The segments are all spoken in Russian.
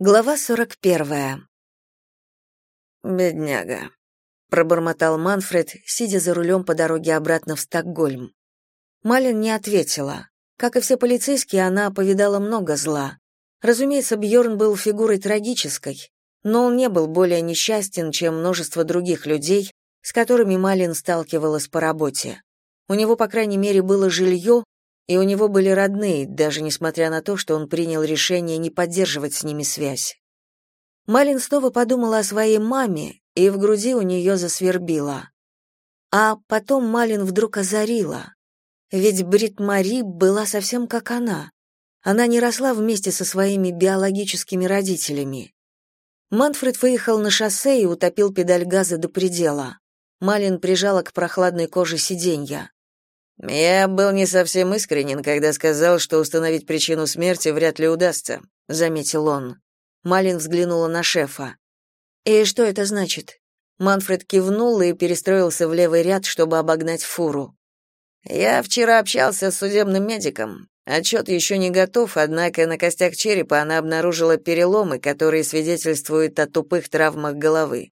Глава сорок первая. «Бедняга», — пробормотал Манфред, сидя за рулем по дороге обратно в Стокгольм. Малин не ответила. Как и все полицейские, она повидала много зла. Разумеется, Бьорн был фигурой трагической, но он не был более несчастен, чем множество других людей, с которыми Малин сталкивалась по работе. У него, по крайней мере, было жилье, и у него были родные, даже несмотря на то, что он принял решение не поддерживать с ними связь. Малин снова подумала о своей маме, и в груди у нее засвербило. А потом Малин вдруг озарила. Ведь Брит Мари была совсем как она. Она не росла вместе со своими биологическими родителями. Манфред выехал на шоссе и утопил педаль газа до предела. Малин прижала к прохладной коже сиденья. Я был не совсем искренен, когда сказал, что установить причину смерти вряд ли удастся, заметил он. Малин взглянула на шефа. И что это значит? Манфред кивнул и перестроился в левый ряд, чтобы обогнать фуру. Я вчера общался с судебным медиком. Отчет еще не готов, однако на костях черепа она обнаружила переломы, которые свидетельствуют о тупых травмах головы.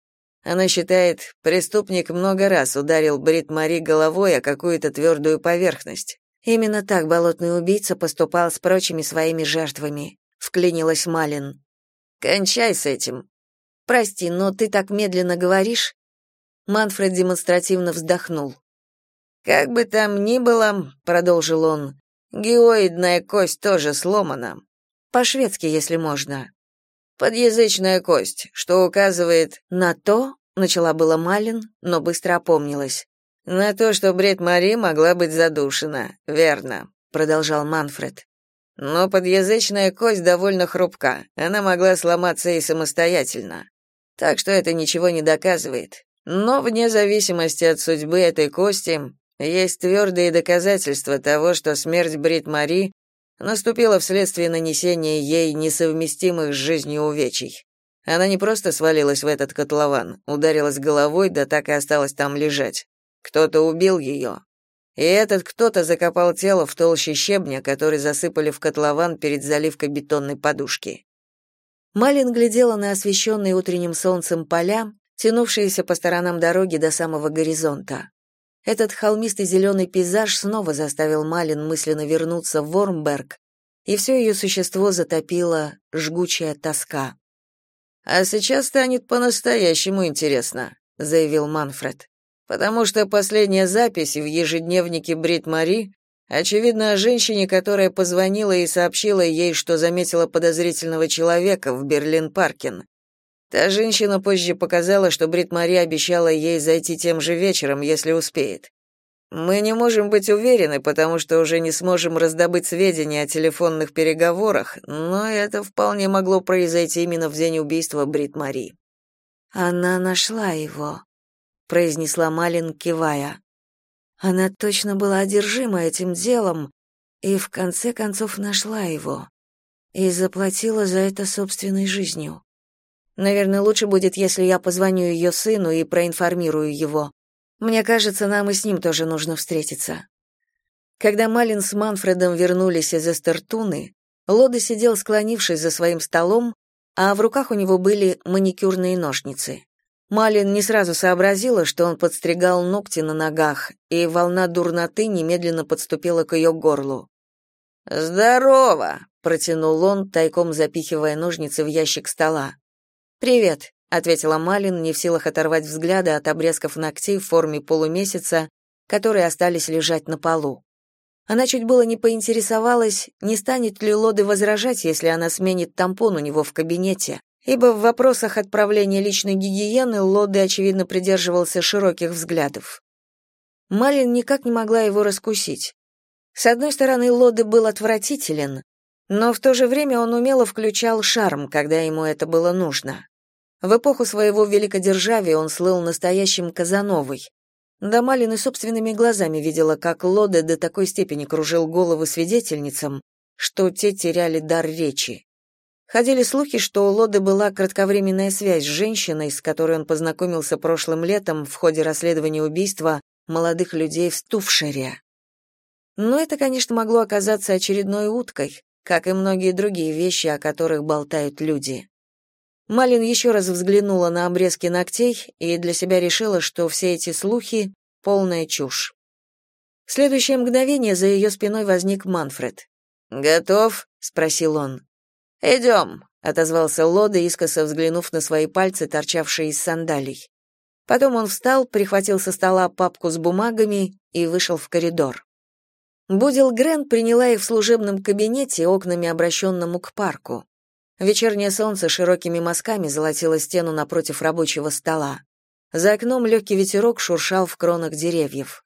Она считает, преступник много раз ударил Брит Мари головой о какую-то твердую поверхность. Именно так болотный убийца поступал с прочими своими жертвами, вклинилась Малин. Кончай с этим. Прости, но ты так медленно говоришь. Манфред демонстративно вздохнул. Как бы там ни было, продолжил он, геоидная кость тоже сломана. По-шведски, если можно. Подъязычная кость, что указывает на то, начала было Малин, но быстро опомнилась. На то, что Бред Мари могла быть задушена. Верно, продолжал Манфред. Но подъязычная кость довольно хрупка. Она могла сломаться и самостоятельно. Так что это ничего не доказывает. Но вне зависимости от судьбы этой кости есть твердые доказательства того, что смерть Брит Мари наступила вследствие нанесения ей несовместимых с жизнью увечий. Она не просто свалилась в этот котлован, ударилась головой, да так и осталась там лежать. Кто-то убил ее. И этот кто-то закопал тело в толще щебня, который засыпали в котлован перед заливкой бетонной подушки. Малин глядела на освещенные утренним солнцем поля, тянувшиеся по сторонам дороги до самого горизонта. Этот холмистый зеленый пейзаж снова заставил Малин мысленно вернуться в Вормберг, и все ее существо затопило жгучая тоска. «А сейчас станет по-настоящему интересно», — заявил Манфред. «Потому что последняя запись в ежедневнике Брит Мари очевидно о женщине, которая позвонила и сообщила ей, что заметила подозрительного человека в Берлин-Паркен. Та женщина позже показала, что Брит Мари обещала ей зайти тем же вечером, если успеет. Мы не можем быть уверены, потому что уже не сможем раздобыть сведения о телефонных переговорах, но это вполне могло произойти именно в день убийства Брит Мари. Она нашла его, произнесла Малин, кивая. Она точно была одержима этим делом и в конце концов нашла его и заплатила за это собственной жизнью. Наверное, лучше будет, если я позвоню ее сыну и проинформирую его. Мне кажется, нам и с ним тоже нужно встретиться. Когда Малин с Манфредом вернулись из Эстертуны, Лода сидел склонившись за своим столом, а в руках у него были маникюрные ножницы. Малин не сразу сообразила, что он подстригал ногти на ногах, и волна дурноты немедленно подступила к ее горлу. «Здорово!» — протянул он, тайком запихивая ножницы в ящик стола. «Привет», — ответила Малин, не в силах оторвать взгляда от обрезков ногтей в форме полумесяца, которые остались лежать на полу. Она чуть было не поинтересовалась, не станет ли Лоды возражать, если она сменит тампон у него в кабинете, ибо в вопросах отправления личной гигиены Лоды, очевидно, придерживался широких взглядов. Малин никак не могла его раскусить. С одной стороны, Лоды был отвратителен, но в то же время он умело включал шарм, когда ему это было нужно. В эпоху своего великодержавия он слыл настоящим Казановой. Да Малин и собственными глазами видела, как Лоде до такой степени кружил головы свидетельницам, что те теряли дар речи. Ходили слухи, что у Лоды была кратковременная связь с женщиной, с которой он познакомился прошлым летом в ходе расследования убийства молодых людей в Стуфшере. Но это, конечно, могло оказаться очередной уткой, как и многие другие вещи, о которых болтают люди. Малин еще раз взглянула на обрезки ногтей и для себя решила, что все эти слухи — полная чушь. В следующее мгновение за ее спиной возник Манфред. «Готов?» — спросил он. «Идем», — отозвался Лода, искоса взглянув на свои пальцы, торчавшие из сандалий. Потом он встал, прихватил со стола папку с бумагами и вышел в коридор. Будил Грен приняла их в служебном кабинете, окнами обращенному к парку. Вечернее солнце широкими мазками золотило стену напротив рабочего стола. За окном легкий ветерок шуршал в кронах деревьев.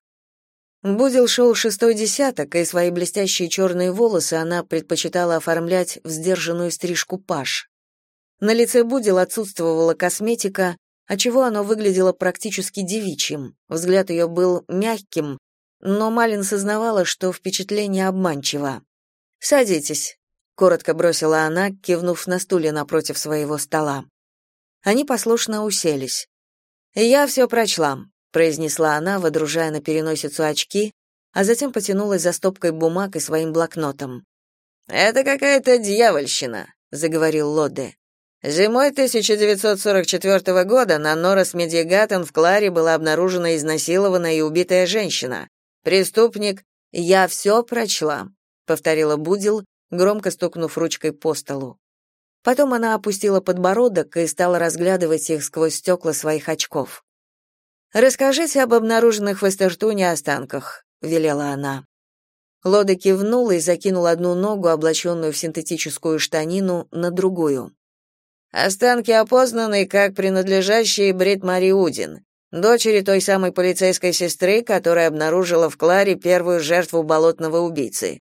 Будил шел шестой десяток, и свои блестящие черные волосы она предпочитала оформлять в сдержанную стрижку паш. На лице Будил отсутствовала косметика, отчего оно выглядело практически девичьим. Взгляд ее был мягким, но Малин сознавала, что впечатление обманчиво. «Садитесь», — коротко бросила она, кивнув на стуле напротив своего стола. Они послушно уселись. «Я все прочла произнесла она, водружая на переносицу очки, а затем потянулась за стопкой бумаг и своим блокнотом. Это какая-то дьявольщина, заговорил Лодде. Зимой 1944 года на Норрес Медиагатен в Кларе была обнаружена изнасилованная и убитая женщина. Преступник «Я все прочла», — повторила Будил, громко стукнув ручкой по столу. Потом она опустила подбородок и стала разглядывать их сквозь стекла своих очков. «Расскажите об обнаруженных в Эстертуне останках», — велела она. Лода кивнула и закинула одну ногу, облаченную в синтетическую штанину, на другую. «Останки опознаны как принадлежащие Брит Мари Удин, дочери той самой полицейской сестры, которая обнаружила в Кларе первую жертву болотного убийцы.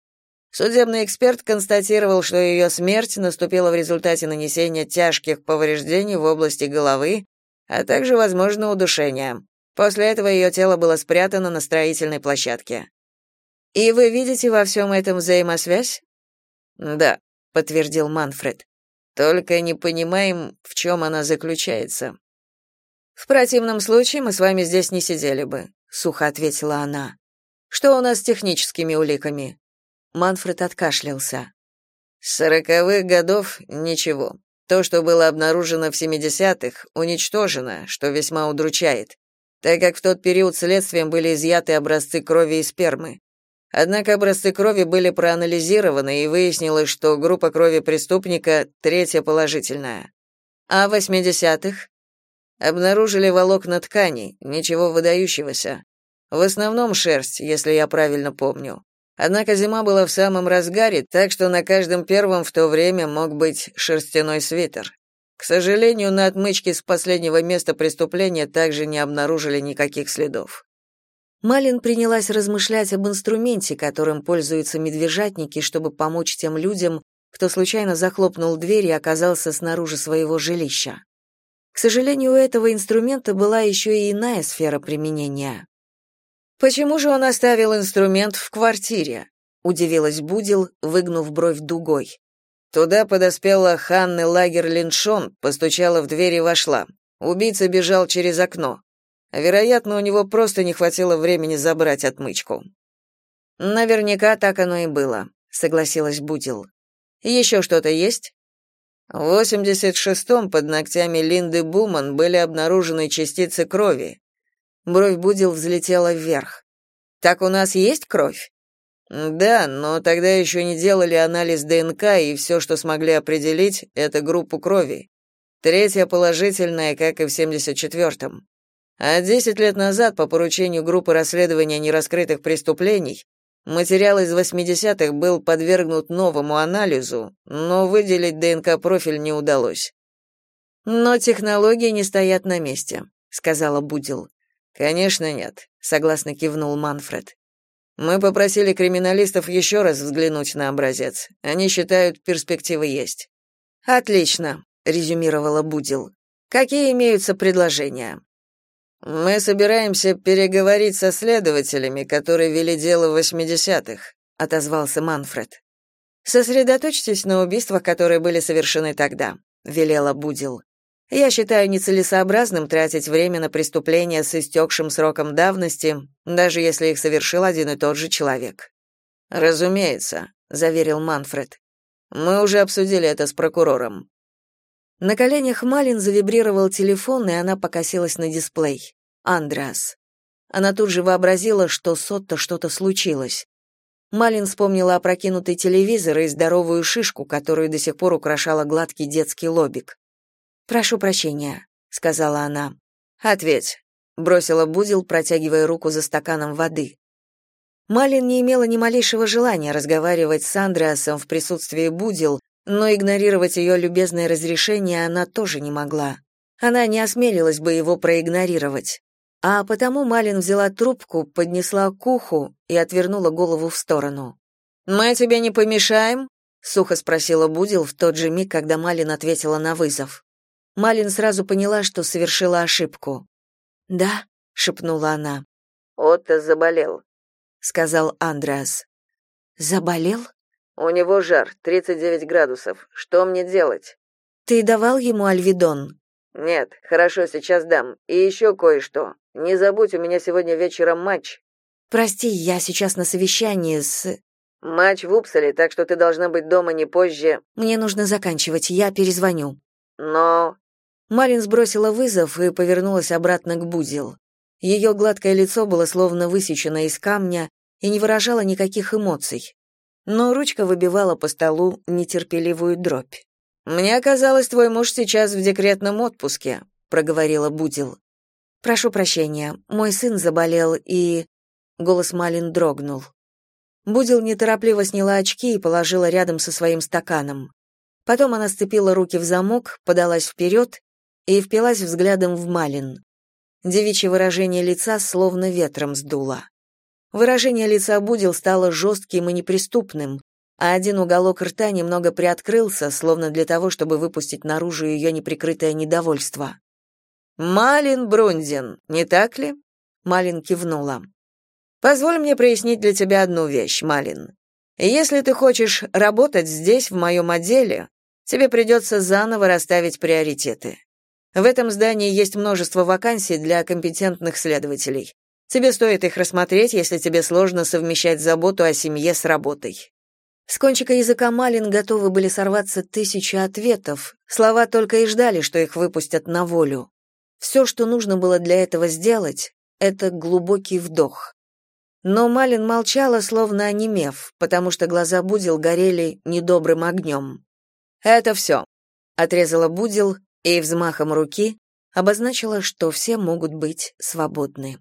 Судебный эксперт констатировал, что ее смерть наступила в результате нанесения тяжких повреждений в области головы, а также, возможно, удушения. После этого ее тело было спрятано на строительной площадке. И вы видите во всем этом взаимосвязь? Да, подтвердил Манфред. Только не понимаем, в чем она заключается. В противном случае мы с вами здесь не сидели бы, сухо ответила она. Что у нас с техническими уликами? Манфред откашлялся. С сороковых годов ничего. То, что было обнаружено в семидесятых, уничтожено, что весьма удручает так как в тот период следствием были изъяты образцы крови и спермы. Однако образцы крови были проанализированы, и выяснилось, что группа крови преступника третья положительная. А в 80-х обнаружили волокна тканей, ничего выдающегося. В основном шерсть, если я правильно помню. Однако зима была в самом разгаре, так что на каждом первом в то время мог быть шерстяной свитер. К сожалению, на отмычке с последнего места преступления также не обнаружили никаких следов. Малин принялась размышлять об инструменте, которым пользуются медвежатники, чтобы помочь тем людям, кто случайно захлопнул дверь и оказался снаружи своего жилища. К сожалению, у этого инструмента была еще и иная сфера применения. «Почему же он оставил инструмент в квартире?» — удивилась Будил, выгнув бровь дугой. Туда подоспела Ханны Лагер-Линшон, постучала в дверь и вошла. Убийца бежал через окно. Вероятно, у него просто не хватило времени забрать отмычку. Наверняка так оно и было, согласилась Будил. «Еще что-то есть? В 86-м под ногтями Линды Буман были обнаружены частицы крови. Бровь Будил взлетела вверх. Так у нас есть кровь? Да, но тогда еще не делали анализ ДНК, и все, что смогли определить, это группу крови. Третья положительная, как и в 74-м. А 10 лет назад, по поручению группы расследования нераскрытых преступлений, материал из 80-х был подвергнут новому анализу, но выделить ДНК-профиль не удалось. «Но технологии не стоят на месте», — сказала Будил. «Конечно нет», — согласно кивнул Манфред. Мы попросили криминалистов еще раз взглянуть на образец. Они считают, перспективы есть. Отлично, резюмировала Будил. Какие имеются предложения? Мы собираемся переговорить со следователями, которые вели дело в 80-х, отозвался Манфред. Сосредоточьтесь на убийствах, которые были совершены тогда, велела Будил. Я считаю нецелесообразным тратить время на преступления с истекшим сроком давности, даже если их совершил один и тот же человек. Разумеется, заверил Манфред. Мы уже обсудили это с прокурором. На коленях Малин завибрировал телефон, и она покосилась на дисплей. Андреас. Она тут же вообразила, что с Отто что-то случилось. Малин вспомнила опрокинутый телевизор и здоровую шишку, которую до сих пор украшала гладкий детский лобик. «Прошу прощения», — сказала она. «Ответь», — бросила Будил, протягивая руку за стаканом воды. Малин не имела ни малейшего желания разговаривать с Андреасом в присутствии Будил, но игнорировать ее любезное разрешение она тоже не могла. Она не осмелилась бы его проигнорировать. А потому Малин взяла трубку, поднесла к уху и отвернула голову в сторону. «Мы тебе не помешаем?» — сухо спросила Будил в тот же миг, когда Малин ответила на вызов. Малин сразу поняла, что совершила ошибку. «Да», — шепнула она. «Отто заболел», — сказал Андреас. «Заболел?» «У него жар, 39 градусов. Что мне делать?» «Ты давал ему альвидон?» «Нет, хорошо, сейчас дам. И еще кое-что. Не забудь, у меня сегодня вечером матч». «Прости, я сейчас на совещании с...» «Матч в Упсале, так что ты должна быть дома не позже...» «Мне нужно заканчивать, я перезвоню». «Но...» Марин сбросила вызов и повернулась обратно к Бузил. Ее гладкое лицо было словно высечено из камня и не выражало никаких эмоций. Но ручка выбивала по столу нетерпеливую дробь. «Мне казалось, твой муж сейчас в декретном отпуске», — проговорила Будил. «Прошу прощения, мой сын заболел и...» Голос Малин дрогнул. Будил неторопливо сняла очки и положила рядом со своим стаканом. Потом она сцепила руки в замок, подалась вперед и впилась взглядом в Малин. Девичье выражение лица словно ветром сдуло. Выражение лица Будил стало жестким и неприступным, а один уголок рта немного приоткрылся, словно для того, чтобы выпустить наружу ее неприкрытое недовольство. «Малин Брундин, не так ли?» Малин кивнула. «Позволь мне прояснить для тебя одну вещь, Малин. Если ты хочешь работать здесь, в моем отделе, тебе придется заново расставить приоритеты. В этом здании есть множество вакансий для компетентных следователей. Тебе стоит их рассмотреть, если тебе сложно совмещать заботу о семье с работой. С кончика языка Малин готовы были сорваться тысячи ответов, слова только и ждали, что их выпустят на волю. Все, что нужно было для этого сделать, это глубокий вдох. Но Малин молчала, словно онемев, потому что глаза Будил горели недобрым огнем. «Это все», — отрезала Будил и взмахом руки обозначила, что все могут быть свободны.